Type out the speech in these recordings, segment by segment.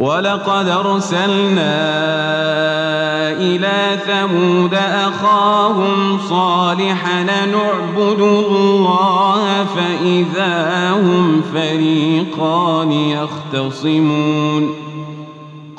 ولقد أرسلنا إلى ثمود أخاهم صالحا نعبد الله فإذا هم فريقان يختصمون.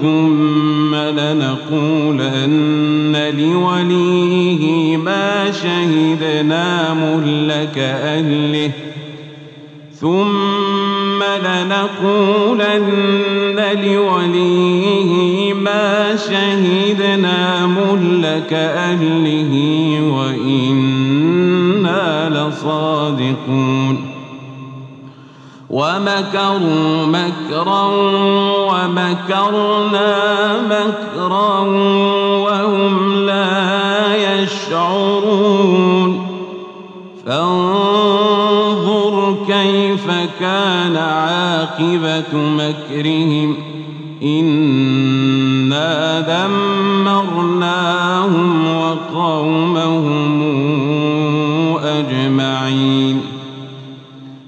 ثم لنقولن لوليه ما شهدنا مهلك أهله. ثم لنقولن لوليه ما شهدنا مهلك أهله وإنا لصادقون. ومكروا مكرا ومكرنا مكرا وهم لا يشعرون. فانظر كيف كان عاقبة مكرهم. إنا دمرناهم وقومهم أجمعين.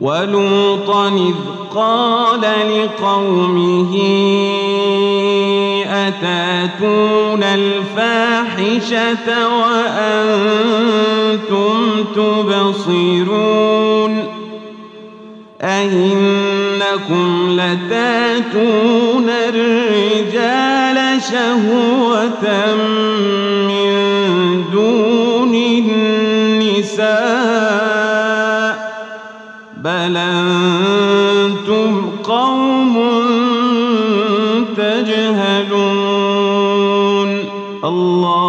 ولوطا إذ قال لقومه أتاتون الفاحشة وأنتم تبصرون أئنكم لتاتون الرجال شهوة من دون النساء بل أنتم قوم تجهلون الله